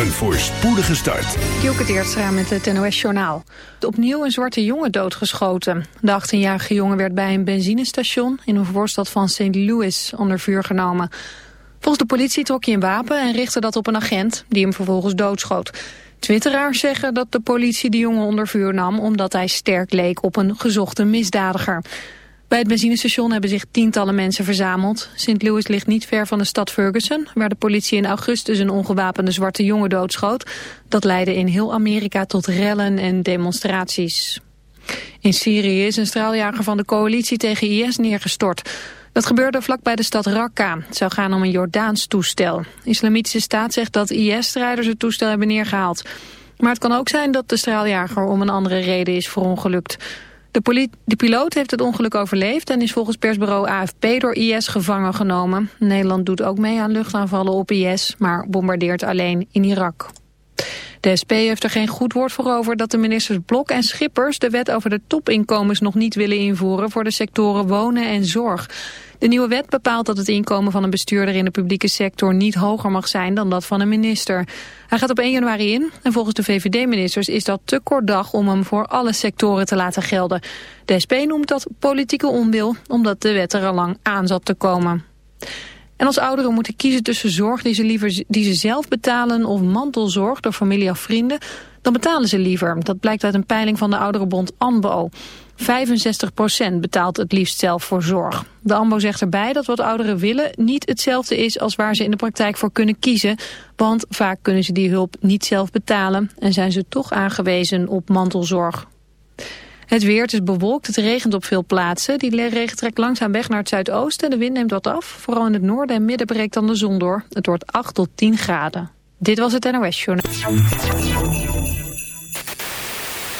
Een voorspoedige start. Dielke Teertstra met het NOS-journaal. Opnieuw een zwarte jongen doodgeschoten. De 18-jarige jongen werd bij een benzinestation in een voorstad van St. Louis onder vuur genomen. Volgens de politie trok hij een wapen en richtte dat op een agent die hem vervolgens doodschoot. Twitteraars zeggen dat de politie de jongen onder vuur nam omdat hij sterk leek op een gezochte misdadiger. Bij het benzinestation hebben zich tientallen mensen verzameld. St. Louis ligt niet ver van de stad Ferguson... waar de politie in augustus een ongewapende zwarte jongen doodschoot. Dat leidde in heel Amerika tot rellen en demonstraties. In Syrië is een straaljager van de coalitie tegen IS neergestort. Dat gebeurde vlakbij de stad Raqqa. Het zou gaan om een Jordaans toestel. De Islamitische staat zegt dat IS-strijders het toestel hebben neergehaald. Maar het kan ook zijn dat de straaljager om een andere reden is verongelukt. De, de, piloot heeft het ongeluk overleefd en is volgens persbureau AFP door IS gevangen genomen. Nederland doet ook mee aan luchtaanvallen op IS, maar bombardeert alleen in Irak. De SP heeft er geen goed woord voor over dat de ministers Blok en Schippers de wet over de topinkomens nog niet willen invoeren voor de sectoren wonen en zorg. De nieuwe wet bepaalt dat het inkomen van een bestuurder in de publieke sector niet hoger mag zijn dan dat van een minister. Hij gaat op 1 januari in en volgens de VVD-ministers is dat te kort dag om hem voor alle sectoren te laten gelden. De SP noemt dat politieke onwil omdat de wet er al lang aan zat te komen. En als ouderen moeten kiezen tussen zorg die ze, liever, die ze zelf betalen of mantelzorg door familie of vrienden, dan betalen ze liever. Dat blijkt uit een peiling van de ouderenbond ANBO. 65% betaalt het liefst zelf voor zorg. De AMBO zegt erbij dat wat ouderen willen niet hetzelfde is als waar ze in de praktijk voor kunnen kiezen. Want vaak kunnen ze die hulp niet zelf betalen en zijn ze toch aangewezen op mantelzorg. Het weer, het is bewolkt, het regent op veel plaatsen. Die regen trekt langzaam weg naar het zuidoosten. De wind neemt wat af. Vooral in het noorden en midden breekt dan de zon door. Het wordt 8 tot 10 graden. Dit was het NOS Journal.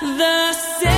the same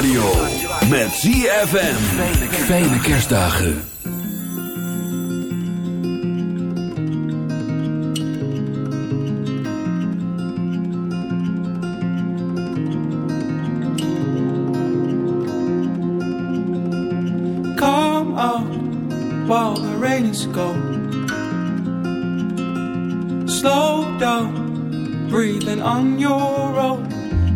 Radio. Met ZFM. Fijne kerstdagen. Come out while the rain is gone. Slow down, breathing on your own.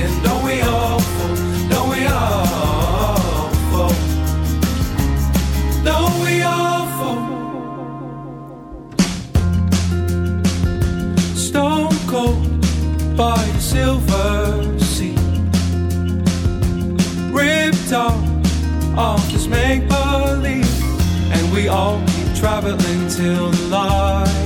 don't. Don't we all fall? Don't we all fall? Don't we all fall? Stone cold by the silver sea. Ripped off off this make believe. And we all keep traveling till the in.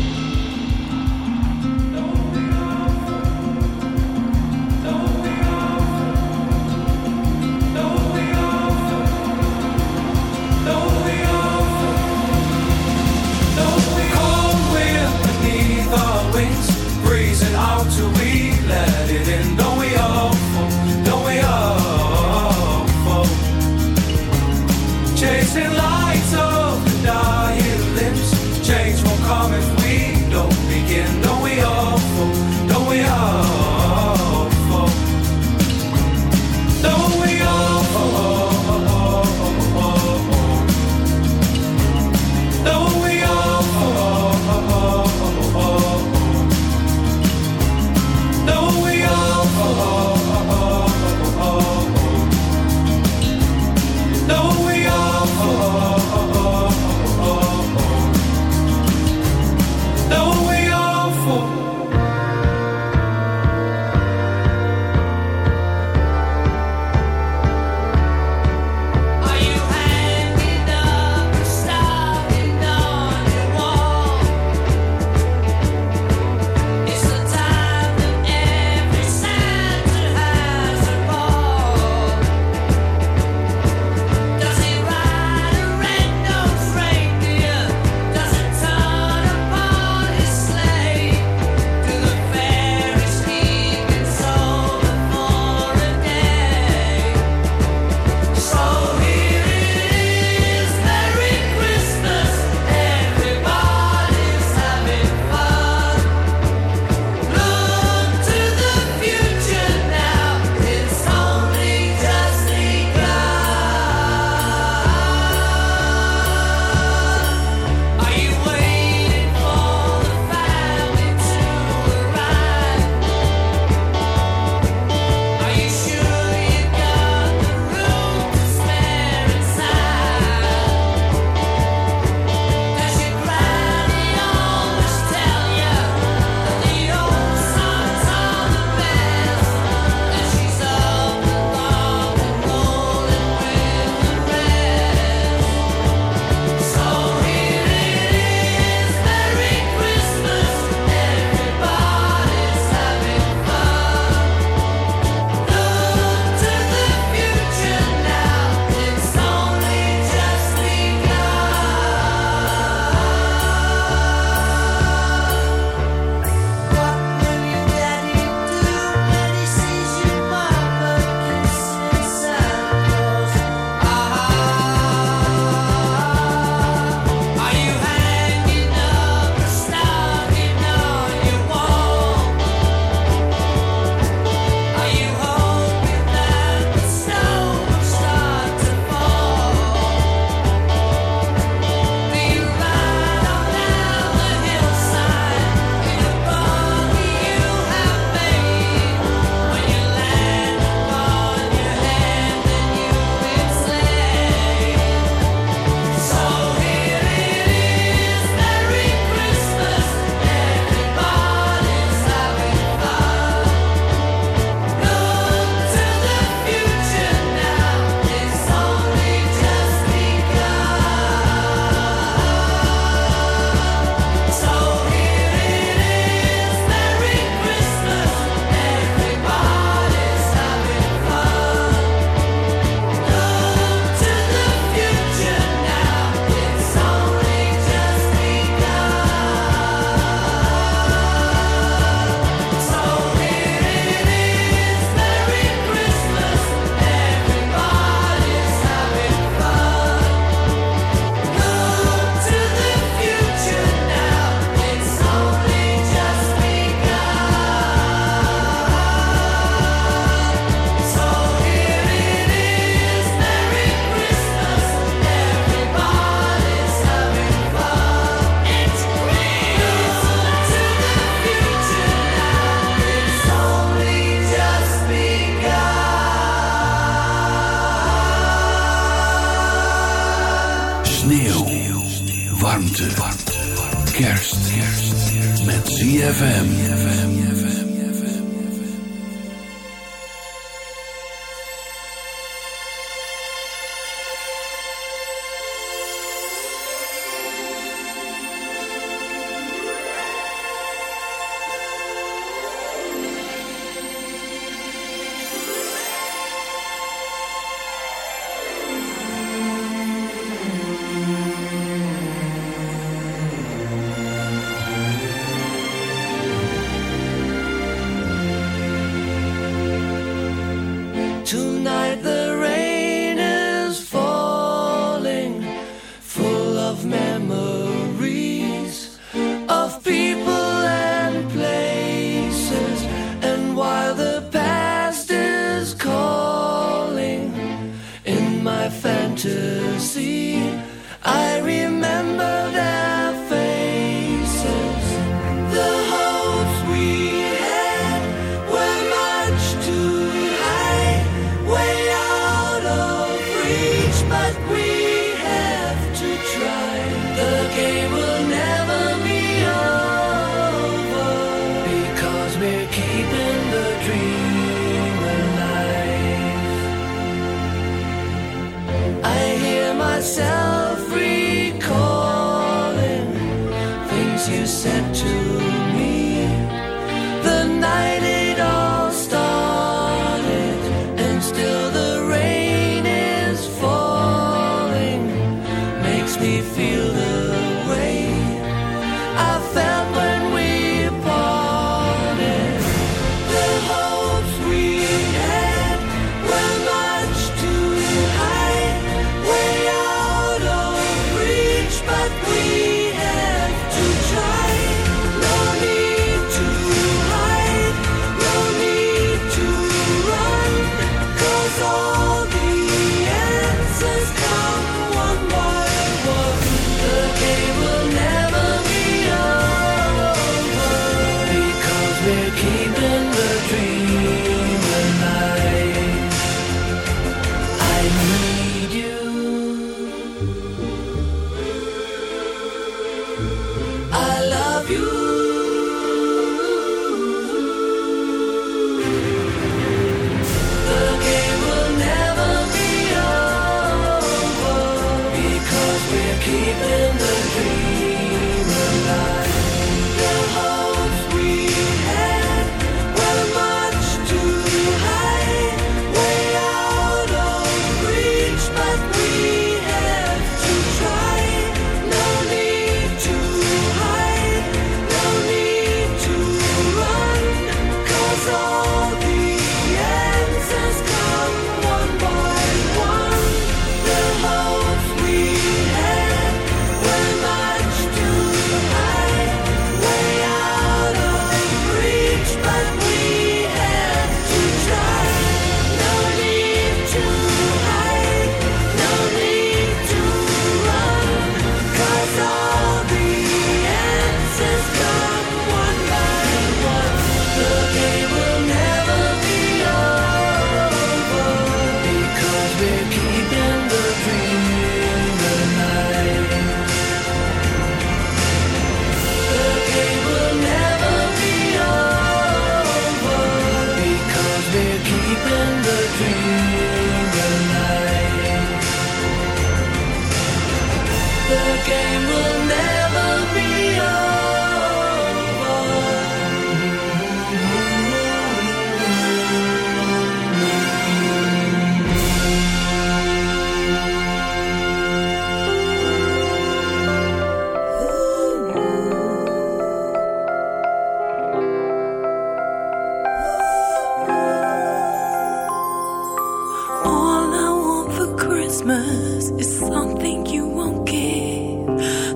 Christmas is something you won't give.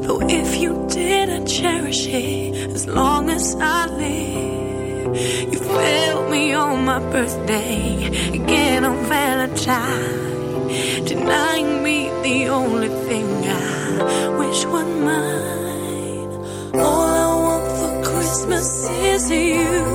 Though if you did, I'd cherish it as long as I live. You failed me on my birthday, again on Valentine, denying me the only thing I wish was mine. All I want for Christmas is you.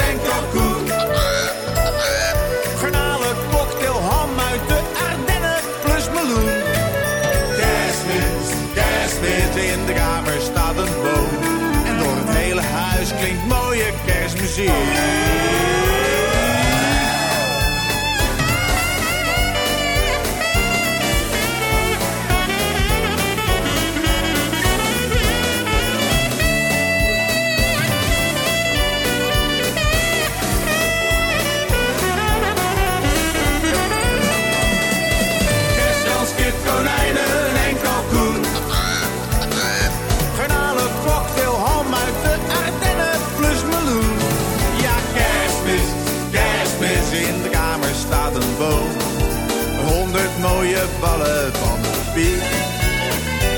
ballen van de piek.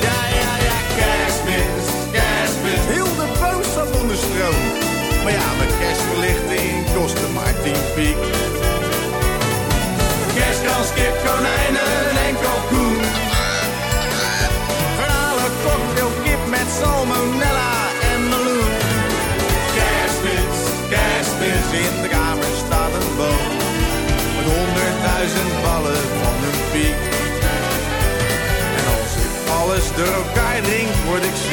Ja, ja, ja, kerstmis, kerstmis. Heel de poos zat onder stroom. Maar ja, mijn kerstverlichting kostte maar tien piek. Kerstkans, kip, konijnen en kalkoen. Garnalen, cocktail, kip met zalmen would expect.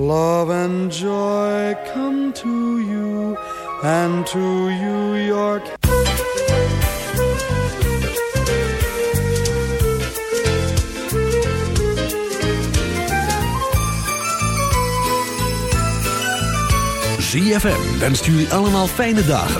Love and joy come to you and to you York. ZFM wenst jullie allemaal fijne dagen.